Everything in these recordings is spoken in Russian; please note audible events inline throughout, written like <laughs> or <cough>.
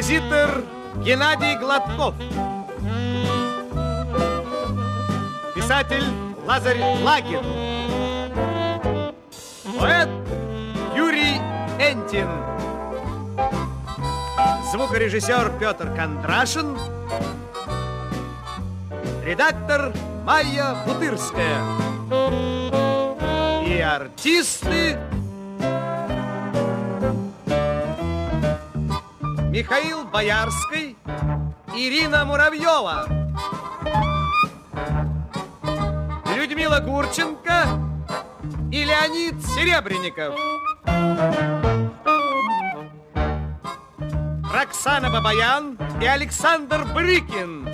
Композитор Геннадий Гладков. Писатель Лазарь Лагин. Поэт Юрий Энтин. Звукорежиссер Петр Кондрашин. Редактор Майя Бутырская. И артисты Михаил Боярский, Ирина Муравьева, Людмила Гурченко и Леонид Серебренников. Роксана Бабаян и Александр Брыкин.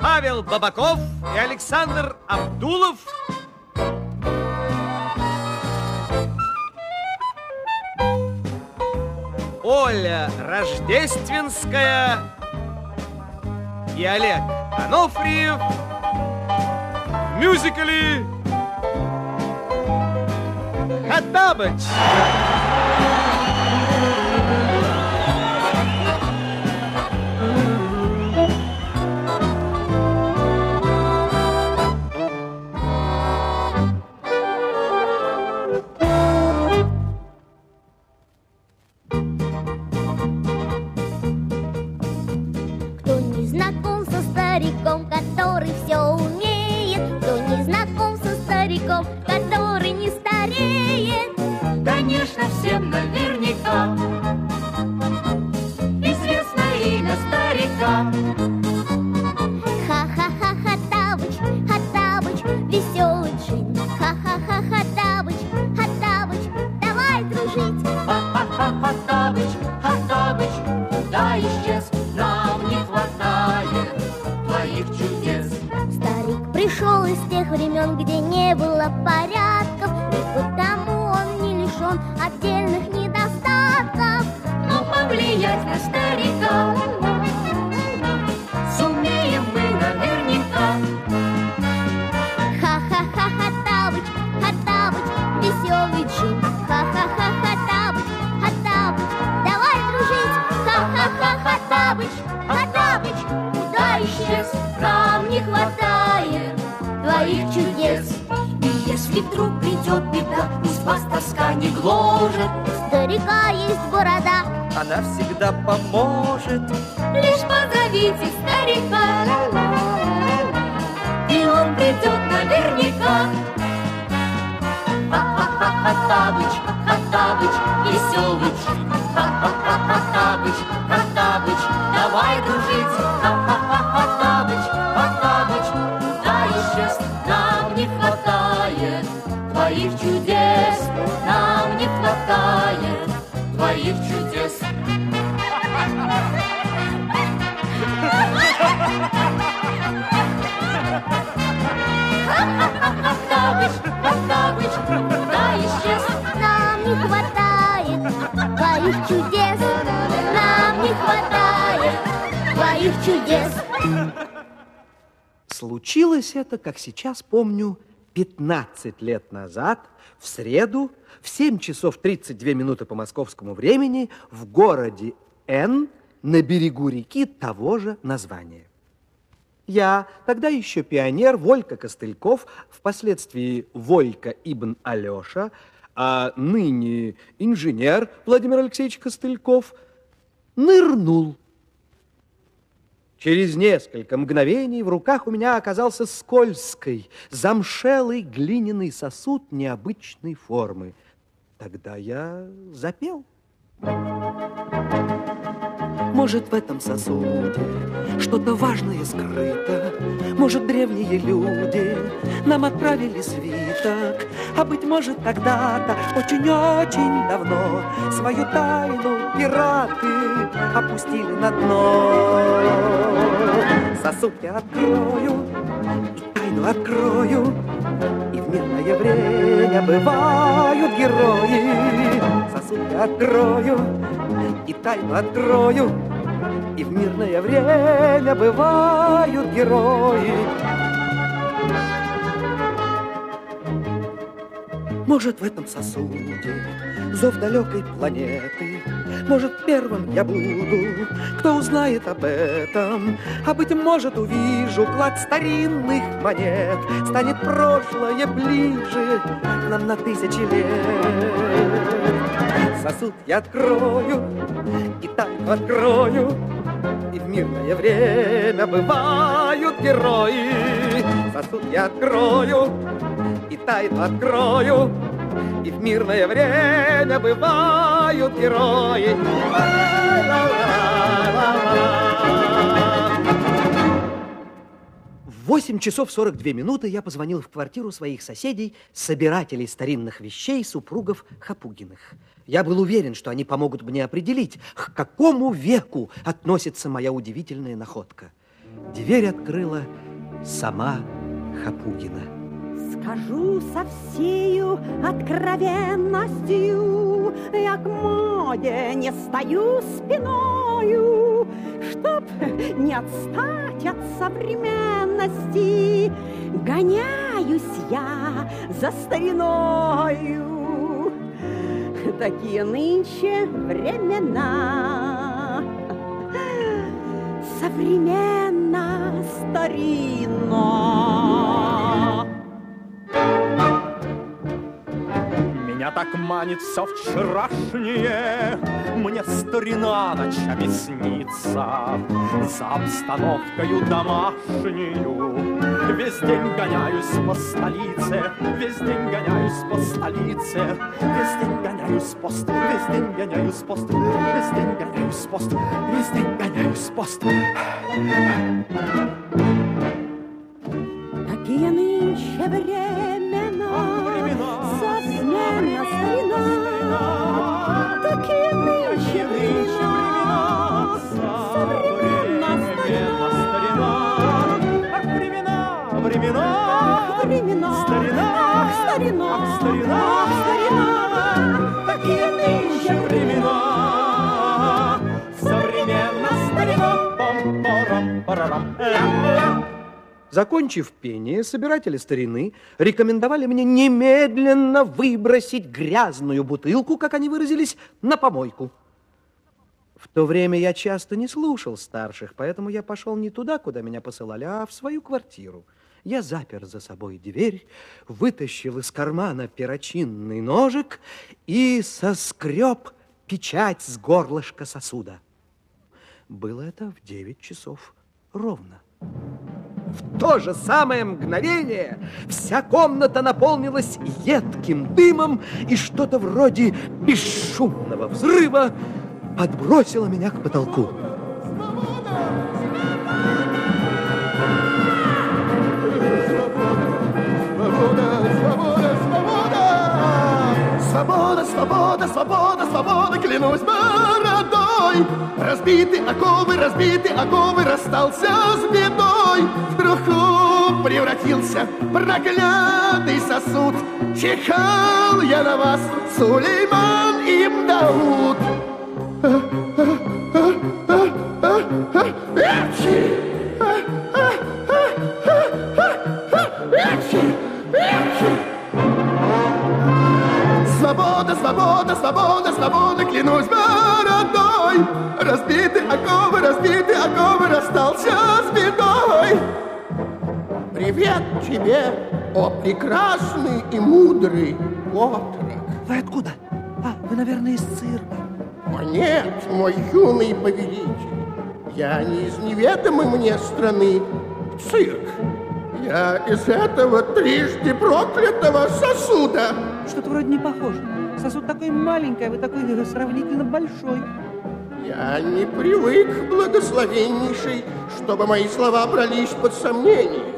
Павел Бабаков и Александр Абдулов. Оля Рождественская и Олег Анофриев в мюзикле «Хаттабыч». Она всегда Случилось это, как сейчас помню, 15 лет назад, в среду, в 7 часов 32 минуты по московскому времени, в городе Н на берегу реки того же названия. Я, тогда еще пионер Волька Костыльков, впоследствии Волька Ибн Алеша, а ныне инженер Владимир Алексеевич Костыльков, нырнул Через несколько мгновений в руках у меня оказался скользкий, замшелый глиняный сосуд необычной формы. Тогда я запел. Может, в этом сосуде что-то важное скрыто. Может, древние люди нам отправили свиток, А быть может, когда-то, очень-очень давно, Свою тайну пираты опустили на дно. Сосуд я открою, и тайну открою, И в мирное время бывают герои. Сосуд я открою, и тайну открою, И в мирное время бывают Может, в этом сосуде зов далекой планеты, Может, первым я буду, кто узнает об этом, А, быть может, увижу клад старинных монет, Станет прошлое ближе к нам на тысячи лет. Сосуд я открою, и так открою, И в мирное время бывают герои. Сосуд я открою, тайну открою, и в мирное время бывают герои. В 8 часов 42 минуты я позвонил в квартиру своих соседей, собирателей старинных вещей, супругов Хапугиных. Я был уверен, что они помогут мне определить, к какому веку относится моя удивительная находка. Дверь открыла сама Хапугина. Скажу со всею откровенностью, Я к моде не стою спиною, Чтоб не отстать от современности, Гоняюсь я за стариною. Такие нынче времена, Современно старинно. Меня так манит все вчерашнее, Мне старина ночами снится, За обстановкою домашнюю. Весь день гоняюсь по столице, Весь день гоняюсь по столице, Весь день гоняюсь по столу, Весь день гоняюсь по столу, Весь день гоняюсь по столу, Весь день гоняюсь по столу. Такие нынче времена, Закончив пение, собиратели старины рекомендовали мне немедленно выбросить грязную бутылку, как они выразились, на помойку. В то время я часто не слушал старших, поэтому я пошел не туда, куда меня посылали, а в свою квартиру. Я запер за собой дверь, вытащил из кармана перочинный ножик и соскреб печать с горлышка сосуда. Было это в девять часов ровно. В то же самое мгновение вся комната наполнилась едким дымом, и что-то вроде бесшумного взрыва подбросило меня к потолку. Свобода, свобода, свобода, свобода, клянусь бородой. Разбиты оковы, разбиты оковы, расстался с бедой. В труху превратился проклятый сосуд. Чихал я на вас, Сулейман им Дауд. Эрчи! Свобода, свобода, свобода, свобода, клянусь бородой. Разбиты оковы, разбиты оковы, расстался с бедой. Привет тебе, о прекрасный и мудрый отрок. Вы откуда? А, вы, наверное, из цирка. О нет, мой юный повелитель, я не из неведомой мне страны, цирк. Я из этого трижды проклятого сосуда. Что-то вроде не похоже. Сосуд такой маленький, а вы такой сравнительно большой. Я не привык, благословеннейший, чтобы мои слова брались под сомнение.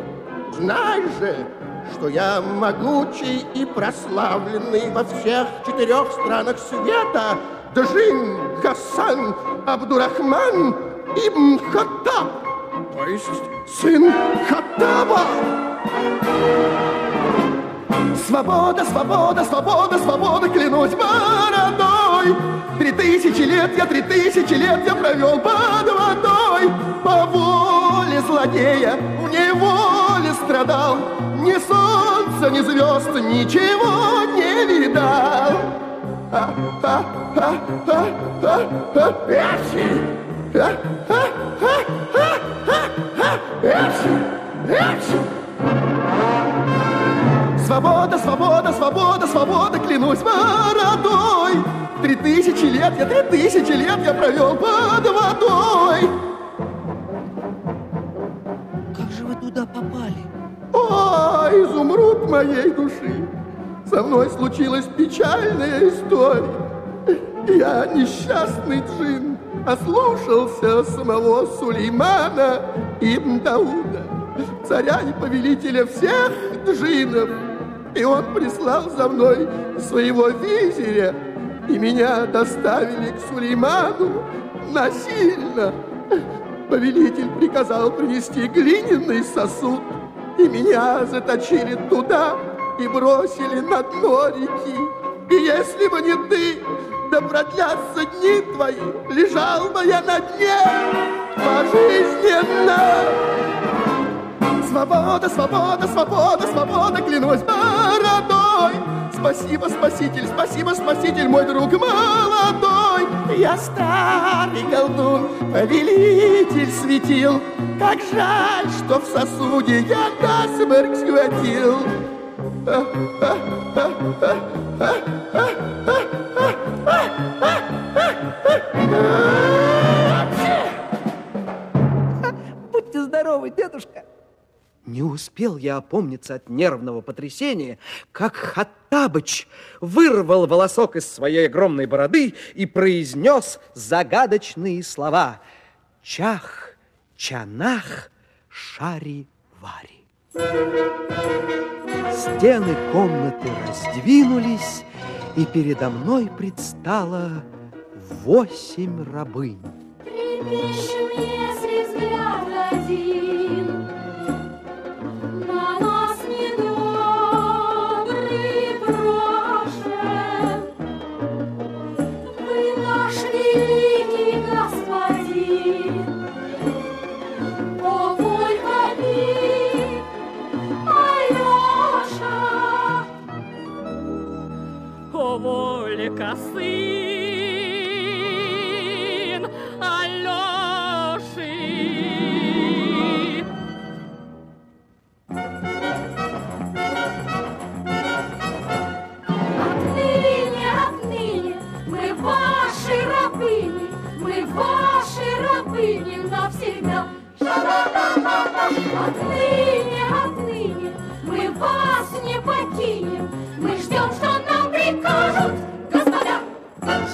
Знай же, что я могучий и прославленный во всех четырех странах света Джин Гасан Абдурахман Ибн Хаттаб, то есть сын Хаттаба. Свобода, свобода, свобода, свобода, клянусь бородой. Три тысячи лет я, три тысячи лет я провел под водой. По воле злодея, в неволе страдал. ни солнца, ни звезд, ничего не видал. А, а, а, а! Свобода, свобода, свобода, свобода, клянусь бородой. Три тысячи лет я, три тысячи лет я провел под водой. Как же вы туда попали? О, изумруд моей души! Со мной случилась печальная история. Я несчастный джин, ослушался самого Сулеймана Ибн Дауда, царя и повелителя всех джинов. И он прислал за мной своего визиря, и меня доставили к Сулейману насильно. Повелитель приказал принести глиняный сосуд, и меня заточили туда и бросили на дно реки. И если бы не ты, да продлятся дни твои, лежал бы я на дне пожизненно. Свобода, свобода, свобода, свобода, клянусь бородой. Спасибо, спаситель, спасибо, спаситель, мой друг молодой. Я старый колдун, повелитель светил. Как жаль, что в сосуде я насмерть схватил. Будьте Не успел я опомниться от нервного потрясения, как Хаттабыч вырвал волосок из своей огромной бороды и произнес загадочные слова «Чах, чанах, шари-вари». Стены комнаты раздвинулись, и передо мной предстало восемь рабынь. Трепещем, если взгляд один О, Волька,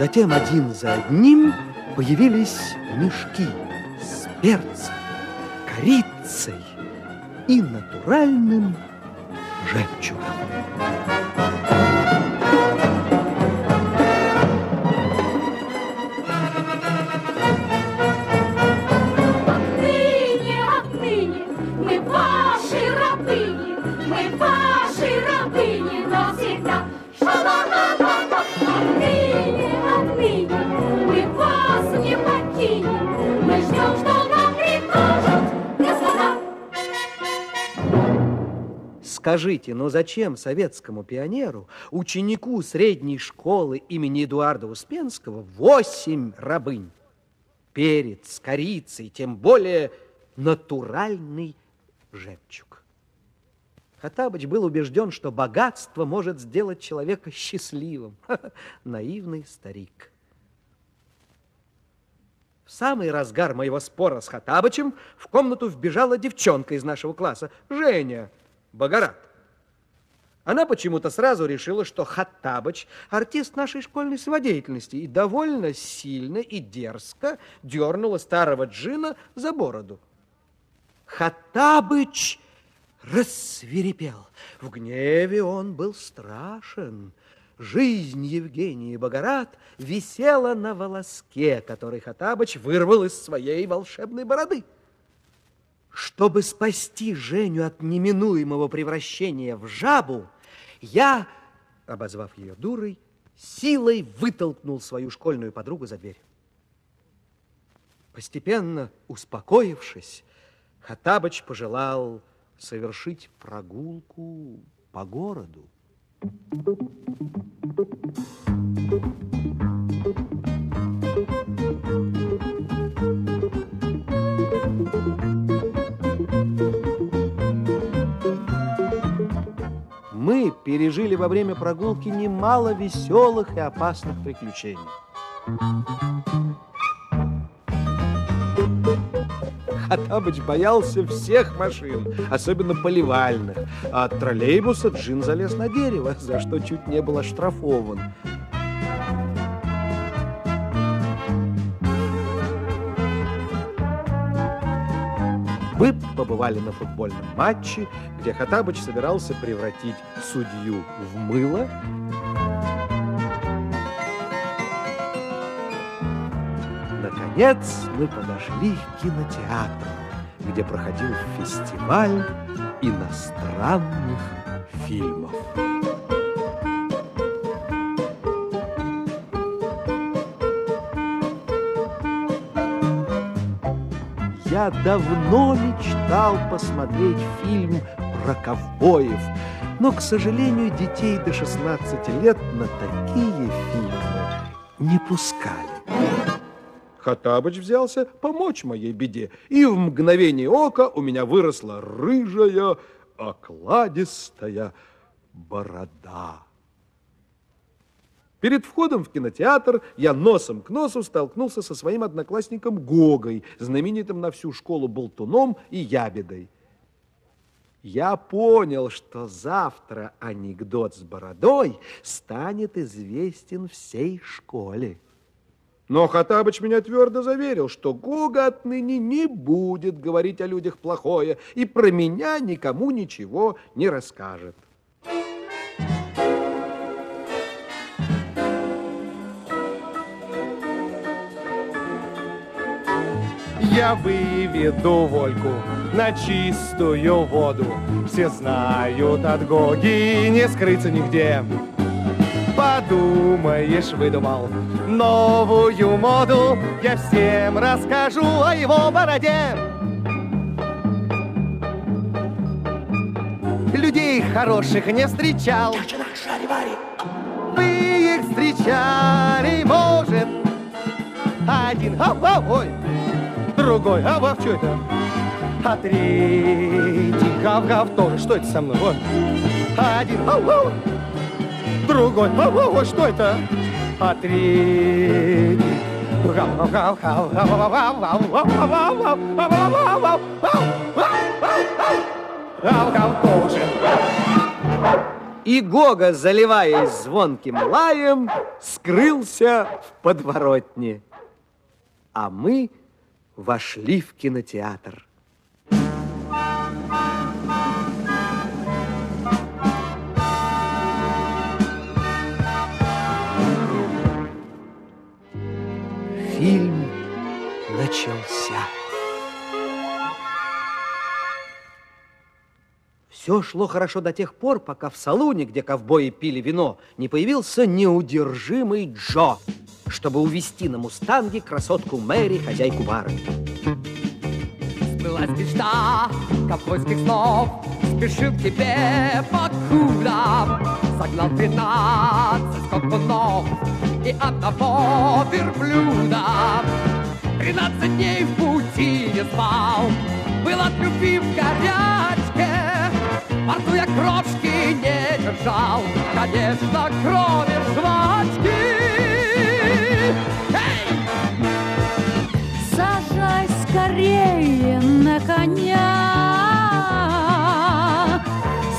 Затем один за одним появились мешки с перцем, корицей и натуральным Скажите, но зачем советскому пионеру, ученику средней школы имени Эдуарда Успенского, восемь рабынь? Перец, корица и тем более натуральный жемчуг. Хаттабыч был убежден, что богатство может сделать человека счастливым. <laughs> Наивный старик. В самый разгар моего спора с Хаттабычем в комнату вбежала девчонка из нашего класса, Женя Богорат. Она почему-то сразу решила, что Хаттабыч – артист нашей школьной самодеятельности, и довольно сильно и дерзко дернула старого джина за бороду. Хаттабыч рассверепел. В гневе он был страшен. Жизнь Евгении Богорат висела на волоске, который Хаттабыч вырвал из своей волшебной бороды. Чтобы спасти Женю от неминуемого превращения в жабу, я, обозвав ее дурой, силой вытолкнул свою школьную подругу за дверь. Постепенно успокоившись, Хаттабыч пожелал совершить прогулку по городу. Мы пережили во время прогулки немало веселых и опасных приключений. Хаттабыч боялся всех машин, особенно поливальных. А от троллейбуса Джин залез на дерево, за что чуть не был оштрафован. Вы побывали на футбольном матче, где Хаттабыч собирался превратить судью в мыло. Наконец мы подошли к кинотеатру, где проходил фестиваль иностранных фильмов. Я давно мечтал посмотреть фильм про ковбоев, но, к сожалению, детей до 16 лет на такие фильмы не пускали. Хаттабыч взялся помочь моей беде, и в мгновение ока у меня выросла рыжая, окладистая борода. Перед входом в кинотеатр я носом к носу столкнулся со своим одноклассником Гогой, знаменитым на всю школу болтуном и ябедой. Я понял, что завтра анекдот с бородой станет известен всей школе. Но Хаттабыч меня твердо заверил, что Гога отныне не будет говорить о людях плохое и про меня никому ничего не расскажет. Я выведу Вольку на чистую воду. Все знают от Гоги, не скрыться нигде. Подумаешь, выдумал новую моду, я всем расскажу о его бороде. Людей хороших не встречал. Вы их встречали, может, один, ау, ау, ой, другой, а вов, что это? А третий, гав-гав тоже, что это со мной? Вот. Один, ау, ау, другой, ау, ау, что это? А третий. И Гога, заливаясь звонким лаем, скрылся в подворотне. А мы вошли в кинотеатр. Фильм начался. Все шло хорошо до тех пор, пока в салуне, где ковбои пили вино, не появился неудержимый Джо, чтобы увести на мустанге красотку Мэри, хозяйку бара. Сбылась мечта ковбойских снов, Спешил к тебе покуда, Согнал тринадцать скакунов И одного верблюда. Тринадцать дней в пути не спал, Был от любви в горячке, Во рту я крошки не держал, Конечно, кроме жвачки. Сажай скорее на коня.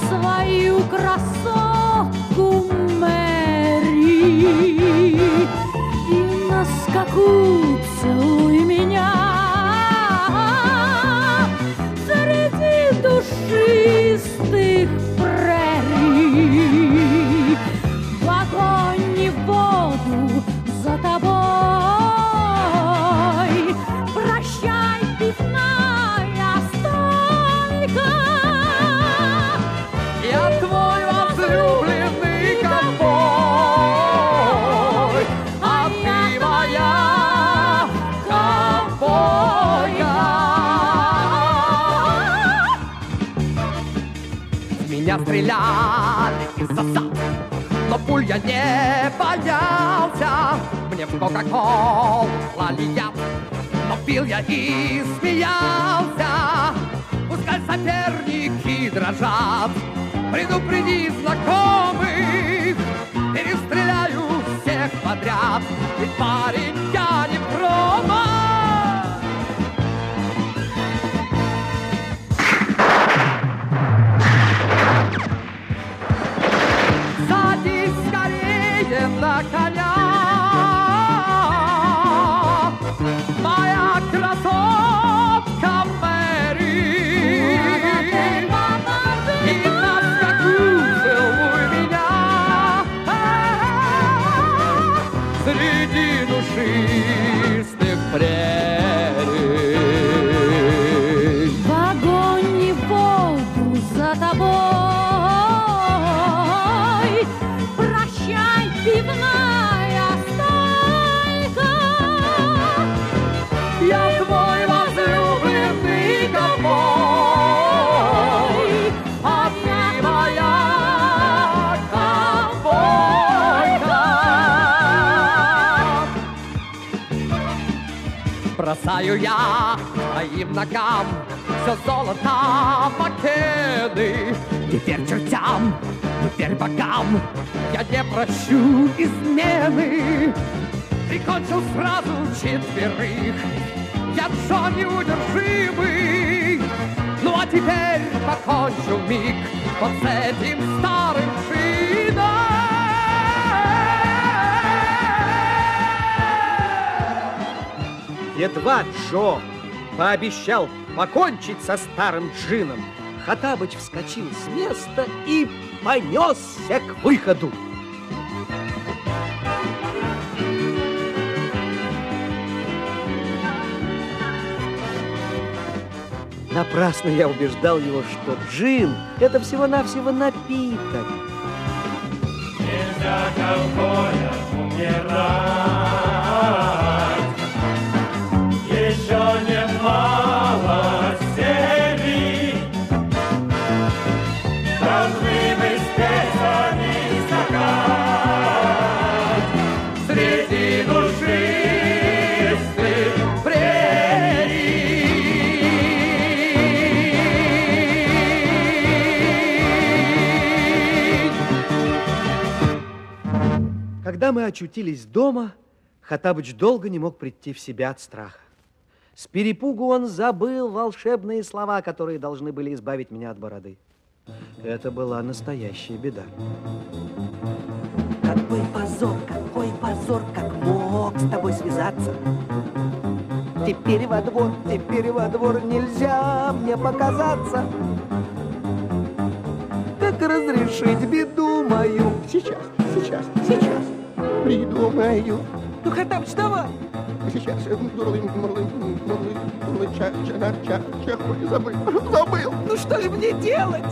Свою красотку Мэри и на скаку целуй я не боялся. Мне в кока-кол клали яд Но пил я и смеялся. Пускай соперники дрожат Предупреди знакомых Перестреляю всех подряд. Ведь парень ногам все золото макены. Теперь чертям, теперь богам я не прощу измены. Прикончил сразу четверых, я Джон неудержимый. Ну а теперь покончу миг вот с этим старым джином. Едва Джо пообещал покончить со старым джином, Хатабыч вскочил с места и понесся к выходу. Напрасно я убеждал его, что джин – это всего-навсего напиток. Нельзя ковбоя умирать. Когда мы очутились дома, Хатабыч долго не мог прийти в себя от страха. С перепугу он забыл волшебные слова, которые должны были избавить меня от бороды. Это была настоящая беда. Какой позор, какой позор, как мог с тобой связаться. Теперь во двор, теперь во двор нельзя мне показаться. Как разрешить беду мою? Сейчас, сейчас, сейчас. Придумаю. Ну, Хатабыч, давай. Сейчас. Дурлы, мурлы, мурлы, дурлы, ча, ча, ча, ча, ой, забыл, забыл. Ну что же мне делать?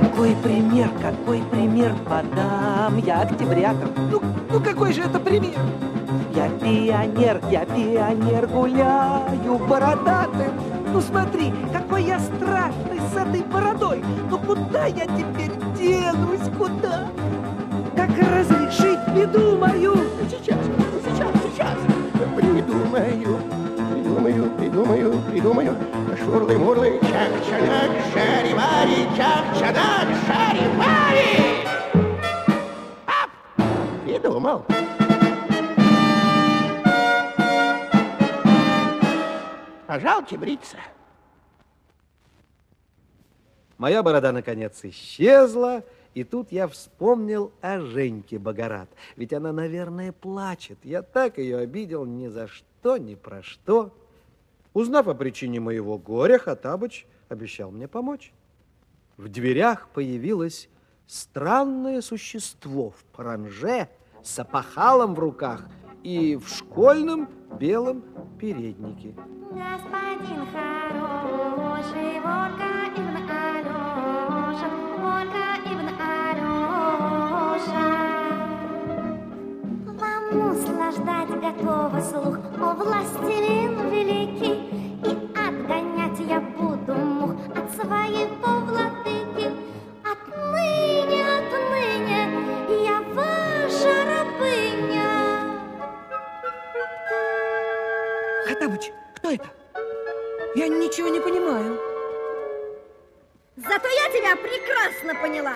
Какой пример, какой пример подам я октябрякам? Ну, ну какой же это пример? Я пионер, я пионер, гуляю бородатым. Ну смотри, какой я страшный с этой бородой. Ну куда я теперь денусь, куда? Как разрешить беду мою? Сейчас, сейчас, сейчас. Придумаю, придумаю, придумаю, придумаю. Шурлы-мурлы, чак-чанак, шари-мари, чак-чанак, шари-мари. Ап! Придумал. Пожалуйте бриться. Моя борода, наконец, исчезла, и тут я вспомнил о Женьке Богорат. Ведь она, наверное, плачет. Я так ее обидел ни за что, ни про что. Узнав о причине моего горя, Хатабыч обещал мне помочь. В дверях появилось странное существо в паранже с опахалом в руках и в школьном белом переднике. Господин хороший, Вам услаждать готова слух, о властелин великий, прекрасно поняла.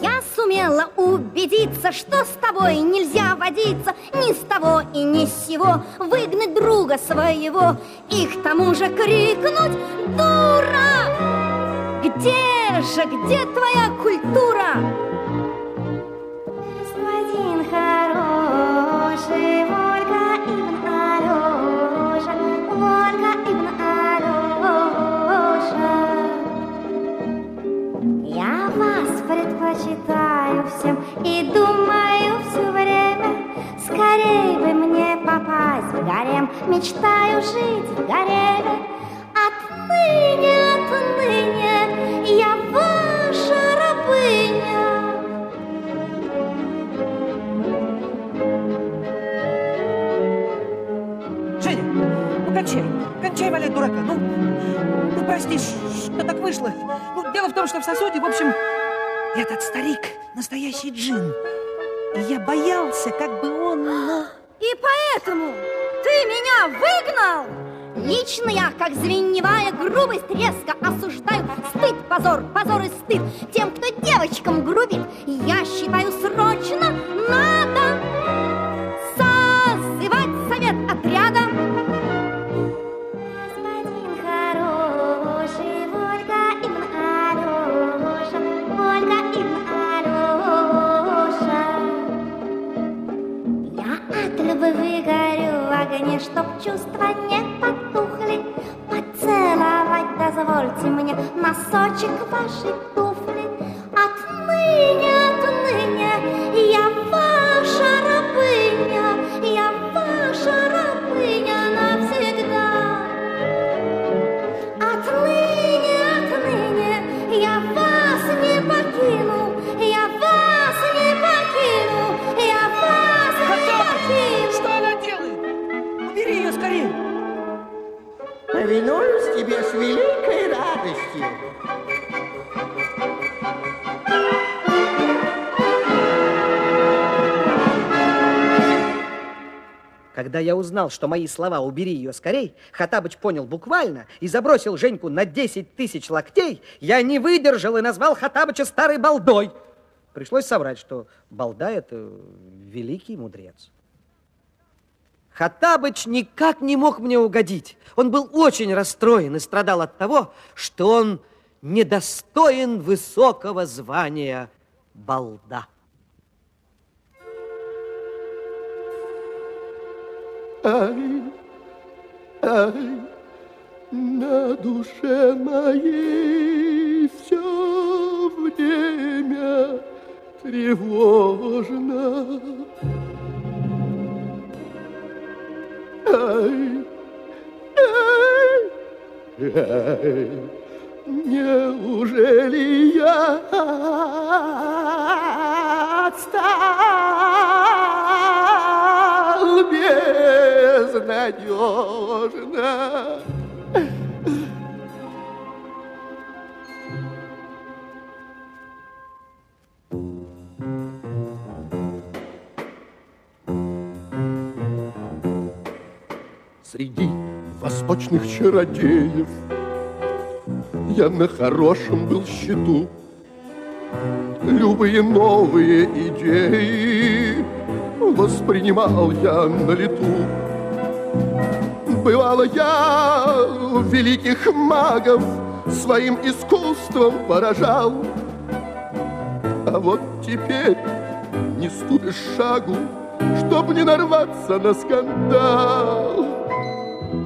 Я сумела убедиться, что с тобой нельзя водиться Ни с того и ни с сего Выгнать друга своего И к тому же крикнуть «Дура!» Где же, где твоя культура? Гарем, мечтаю жить в гареме. Отныне, отныне я ваша рабыня. Женя, ну кончай, кончай валять дурака. Ну, ну прости, что так вышло. Ну, дело в том, что в сосуде, в общем, этот старик настоящий джин. И я боялся, как бы он... И поэтому ты меня выгнал? Лично я, как звеневая грубость, резко осуждаю стыд, позор, позор и стыд тем, кто девочкам грубит. Я считаю срочно надо чтоб чувства не потухли. Поцеловать дозвольте мне носочек вашей туфли. Когда я узнал, что мои слова «убери ее скорей», Хатабыч понял буквально и забросил Женьку на 10 тысяч локтей, я не выдержал и назвал Хатабыча старой балдой. Пришлось соврать, что балда – это великий мудрец. Хатабыч никак не мог мне угодить. Он был очень расстроен и страдал от того, что он недостоин высокого звания балда. Ай, ай, на душе моей все время тревожно. Ай, ай, ай, неужели я отстал безнадежно? Среди восточных чародеев Я на хорошем был счету Любые новые идеи Воспринимал я на лету. Бывало, я великих магов Своим искусством поражал. А вот теперь не ступишь шагу Чтоб не нарваться на скандал.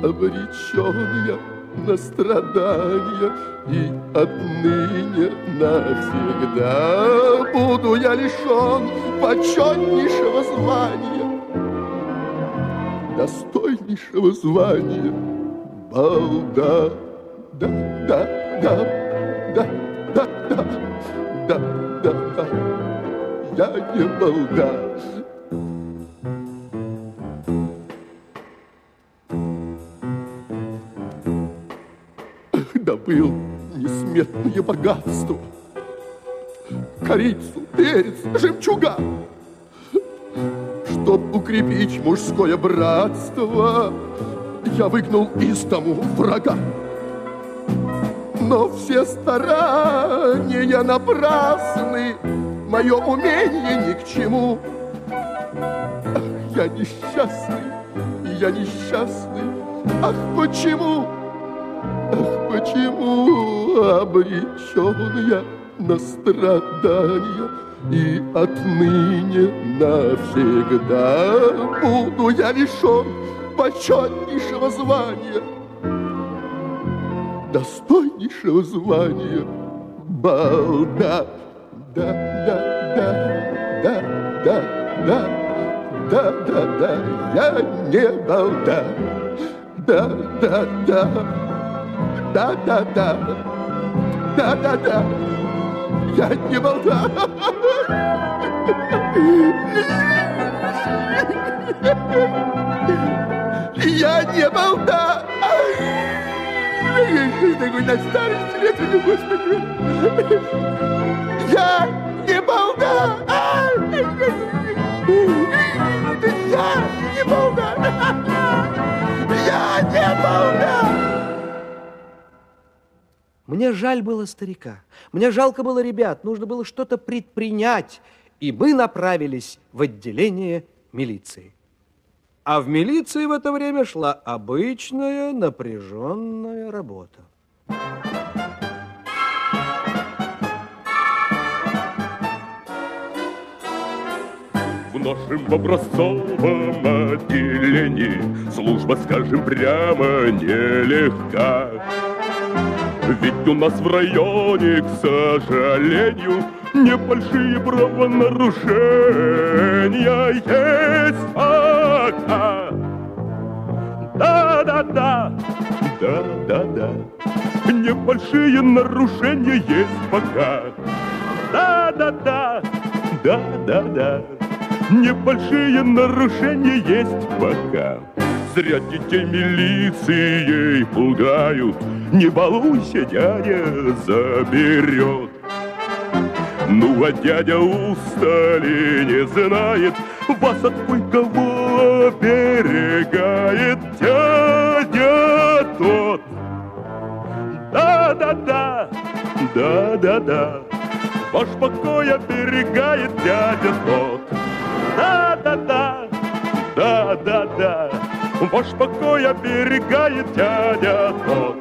Обречен я на страдания И отныне навсегда Буду я лишен почетнейшего звания Достойнейшего звания. Балда Да, да, да, да, да, да, да, да, да. Я не балда добыл несметное богатство. Корицу, перец, жемчуга. Чтоб укрепить мужское братство, я выгнал из дому врага. Но все старания напрасны, Мое умение ни к чему. Ах, я несчастный, я несчастный, Ах, почему, ах, Ах, Почему обречен я на страдания? И отныне навсегда Буду я лишен почетнейшего звания Достойнейшего звания. Балда Да, да, да, да, да, да Да, да, да, я не балда. Да, да, да, да-да-да. Да-да-да. Я не болтал. Я не болтал. Такой на старости лет, ну, господи. Я не болтал. Я не болтал. Мне жаль было старика, мне жалко было ребят, нужно было что-то предпринять, и мы направились в отделение милиции. А в милиции в это время шла обычная напряженная работа. В нашем образцовом отделении Служба, скажем прямо, нелегка. Ведь у нас в районе, к сожалению, небольшие правонарушения есть. А -а. Да, да, да, да, да, да. Небольшие нарушения есть пока. Да, да, да, да, да, да. Небольшие нарушения есть пока. Зря детей милицией пугают, Не балуйся, дядя заберет. Ну, а дядя устали не знает, Вас от кое-кого оберегает дядя тот. Да-да-да, да-да-да, Ваш покой оберегает дядя тот. Да-да-да, да-да-да, Ваш покой оберегает дядя тот.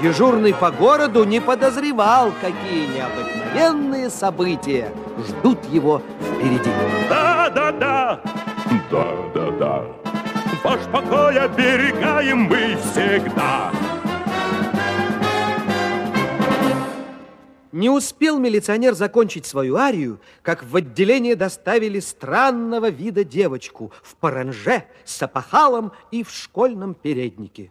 Дежурный по городу не подозревал, какие необыкновенные события ждут его впереди. Да-да-да, да-да-да, Ваш покой оберегаем мы всегда. Не успел милиционер закончить свою арию, как в отделение доставили странного вида девочку в паранже с опахалом и в школьном переднике.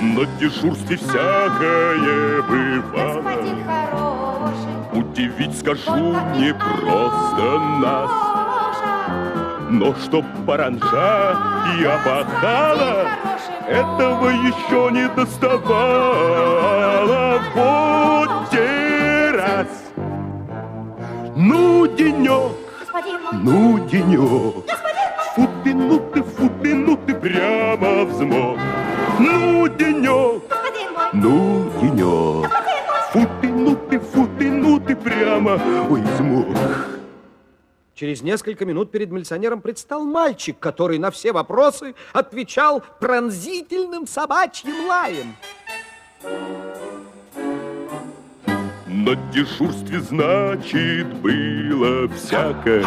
На дежурстве всякое бывало. Удивить скажу не просто нас. Но чтоб паранжа и опахала, этого еще не доставало в раз. Ну, денек, господин, ну, денек. Фупинуты, фупинуты, ну прямо взмок. Ну, денек, ну, денек. Фупинуты, фупинуты, ну прямо, ой, взмок. Через несколько минут перед милиционером предстал мальчик, который на все вопросы отвечал пронзительным собачьим лаем. На дежурстве, значит, было всякое.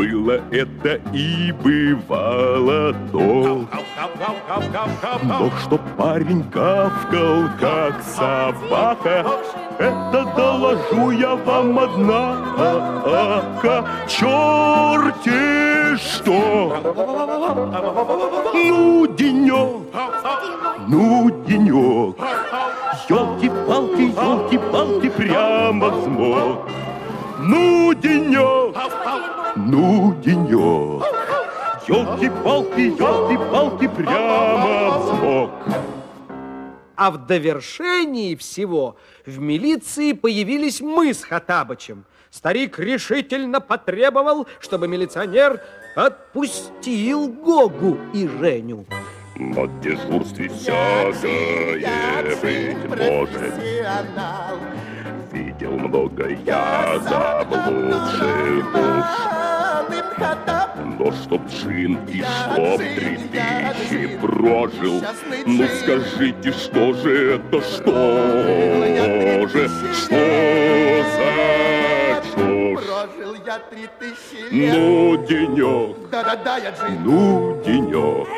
Было это и бывало то. Но что парень гавкал, как собака, это доложу я вам однако, черти что. Ну, денек, ну, денек, елки-палки, елки-палки, прямо взмок. Ну, денек, ну, денек, елки-палки, елки-палки, прямо взмок. А в довершении всего в милиции появились мы с Хатабычем. Старик решительно потребовал, чтобы милиционер отпустил Гогу и Женю. На дежурстве всякое быть может. Видел много я заблудших душ. Но чтоб джин и чтоб три тысячи прожил, ну скажите, что же это, что же, что за? Прожил я три тысячи Ну, денек, ну, денек.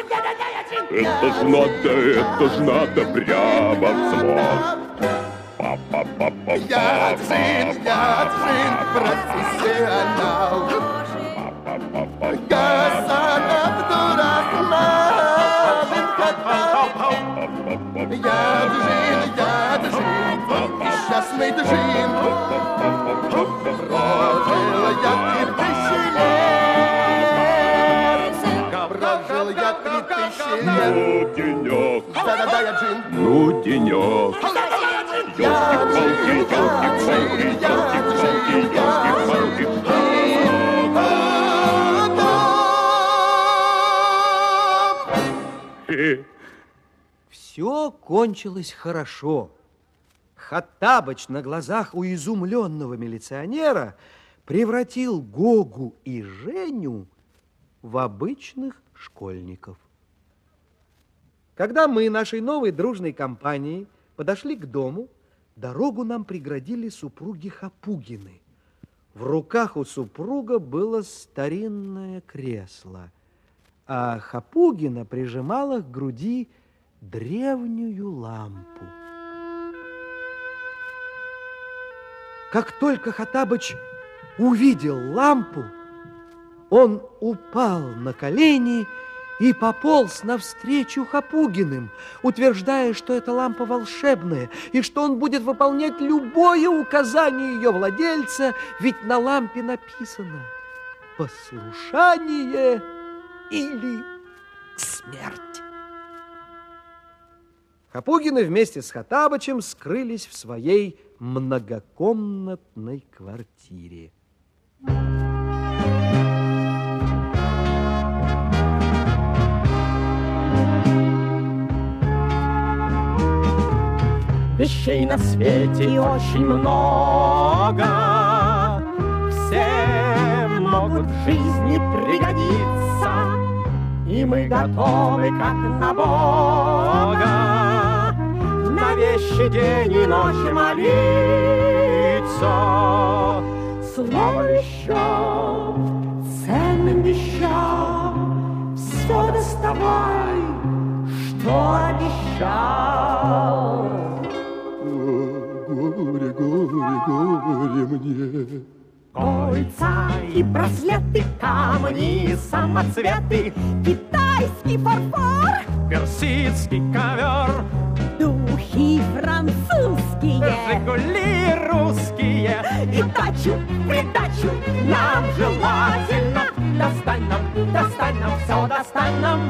Это ж надо, это ж надо прямо в смог. Я джин, я джин, профессионал. Гасан Абдурахман Я джин, я джин, несчастный джин. Прожил я три тысячи лет. Прожил я три тысячи лет. Ну, денек, Да-да-да, я джин. ну, денек. Все кончилось хорошо. Хаттабыч на глазах у изумленного милиционера превратил Гогу и Женю в обычных школьников. Когда мы нашей новой дружной компанией подошли к дому, дорогу нам преградили супруги Хапугины. В руках у супруга было старинное кресло, а Хапугина прижимала к груди древнюю лампу. Как только Хатабыч увидел лампу, он упал на колени и пополз навстречу Хапугиным, утверждая, что эта лампа волшебная и что он будет выполнять любое указание ее владельца, ведь на лампе написано «Послушание или смерть». Хапугины вместе с Хатабычем скрылись в своей многокомнатной квартире. Вещей на свете очень много, Все могут в жизни пригодиться, И мы готовы, как на Бога, На вещи день и ночь молиться. Слово вещам, ценным вещам, Все доставай, что обещал. Горе, горе, горе мне. Кольца и браслеты, камни, самоцветы, Китайский фарфор, персидский ковер, духи французские Жигули русские и дачу, придачу нам желательно. Достань нам, достань нам, все достань нам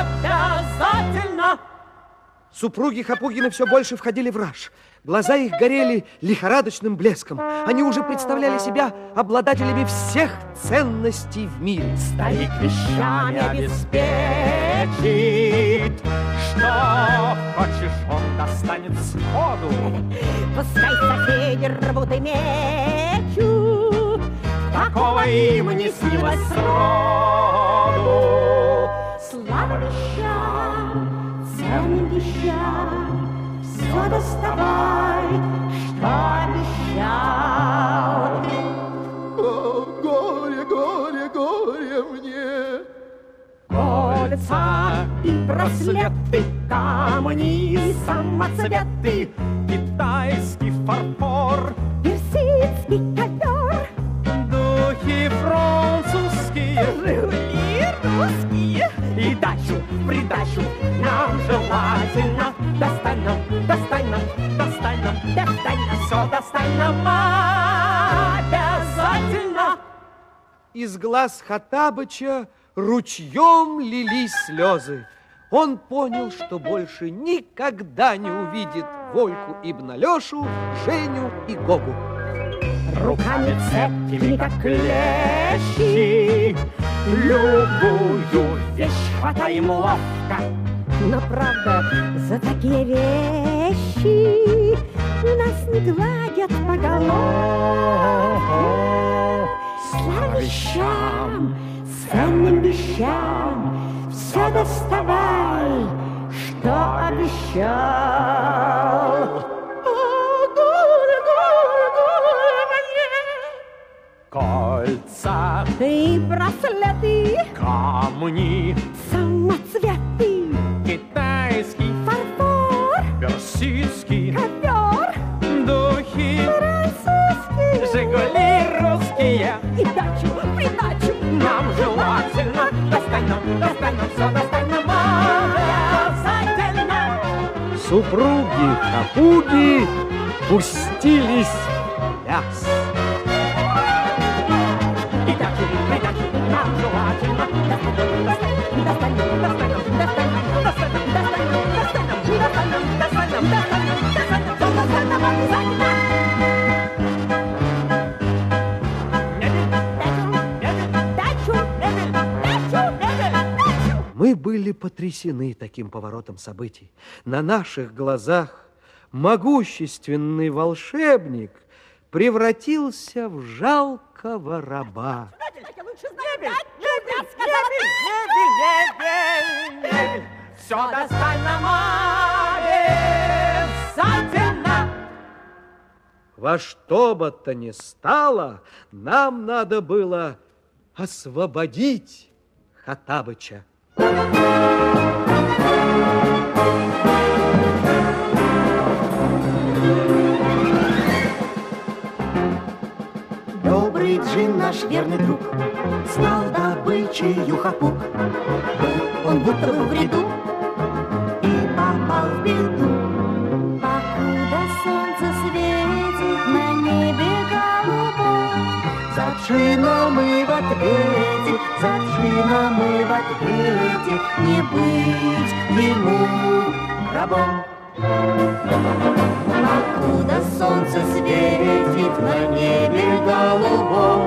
обязательно. Супруги Хапугины все больше входили в раж. Глаза их горели лихорадочным блеском. Они уже представляли себя обладателями всех ценностей в мире. Старик вещами обеспечит, что хочешь, он достанет сходу. Пускай соседи рвут и мечут Такого им не снилось сроду. Слава вещам, ценным вещам Все доставай, что обещал О, горе, горе, горе мне. Кольца и браслеты, камни и самоцветы, китайский фарфор, и дачу, придачу нам желательно. Достань нам, достань нам, достань нам, достань нам, все достань нам обязательно. Из глаз Хатабыча ручьем лились слезы. он понял, что больше никогда не увидит Вольку Ибн Алешу, Женю и Гогу. Руками цепкими, как клещи, Любую вещь хватаем ловко. Но правда, за такие вещи Нас не гладят по голове. Слава вещам, ценным вещам, Все доставай, что обещал. Кольца, И браслеты, камни, самоцветы, китайский, фарфор, персидский, ковер, духи, французский. Жигули русские. И дачу, придачу. Нам желательно, достань нам, достань нам, все достань нам обязательно. Супруги Хапуги пустились в пляс. Потрясены таким поворотом событий. На наших глазах могущественный волшебник превратился в жалкого раба. Все достань нам обязательно. Во что бы то ни стало, нам надо было освободить Хатабыча. Добрый джин, наш верный друг, Знал добычею хапук. Был он будто бы в ряду джином и в ответе, за джином и в ответе Не быть ему рабом. Покуда солнце светит на небе голубом,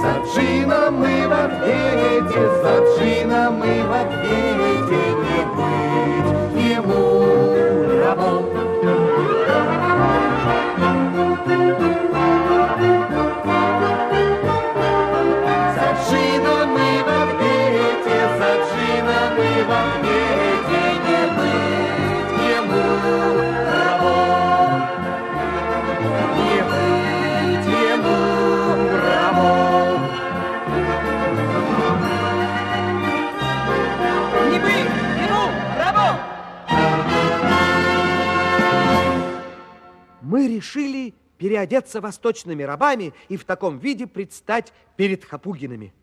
За джином и в ответе, за джином и в ответе Не быть ему рабом. Решили переодеться восточными рабами и в таком виде предстать перед Хапугинами.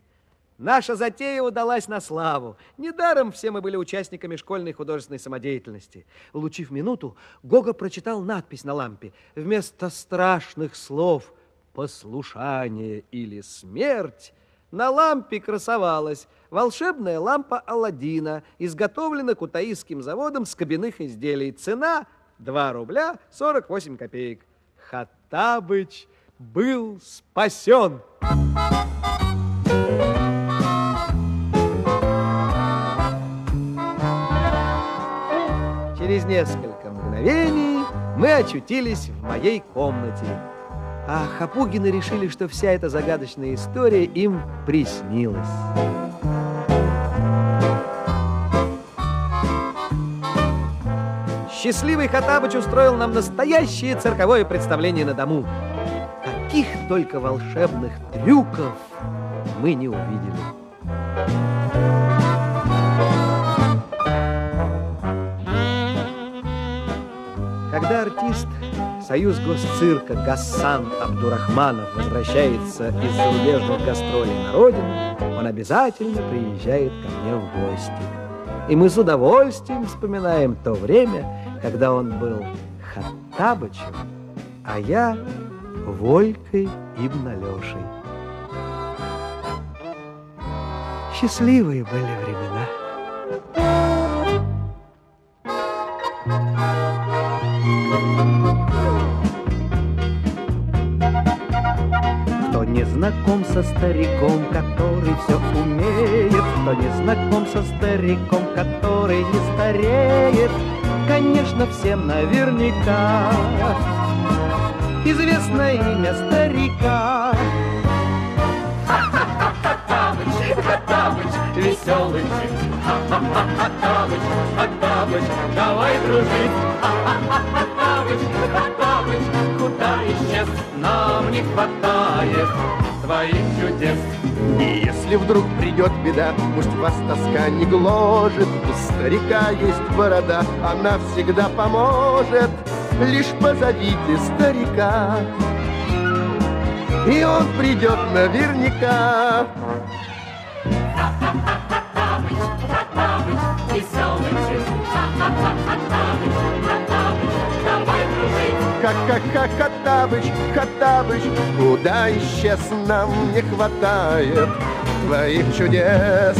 Наша затея удалась на славу. Недаром все мы были участниками школьной художественной самодеятельности. Улучив минуту, Гога прочитал надпись на лампе. Вместо страшных слов «послушание» или «смерть» на лампе красовалась волшебная лампа Аладдина, изготовлена кутаисским заводом с кабинных изделий. Цена 2 рубля 48 копеек. Хаттабыч был спасен. Через несколько мгновений мы очутились в моей комнате. А Хапугины решили, что вся эта загадочная история им приснилась. Счастливый Хатабыч устроил нам настоящее цирковое представление на дому. Каких только волшебных трюков мы не увидели. Когда артист Союз госцирка Гассан Абдурахманов возвращается из зарубежных гастролей на родину, он обязательно приезжает ко мне в гости. И мы с удовольствием вспоминаем то время, когда он был Хаттабычем, а я Волькой Ибн Алешей. Счастливые были времена. Кто не знаком со стариком, который все умеет, кто не знаком со стариком, который не стареет, Конечно, всем наверняка известно имя старика. Хаттабыч, веселый Хаттабыч, Хаттабыч, давай дружить Хаттабыч, Хаттабыч, куда исчез? Нам не хватает твоих чудес И если вдруг придет беда, пусть вас тоска не гложет, У старика есть борода, она всегда поможет. Лишь позовите старика, и он придет наверняка. Веселый дружить Ха-ха-ха, Хаттабыч, Хаттабыч, куда исчез, нам не хватает твоих чудес.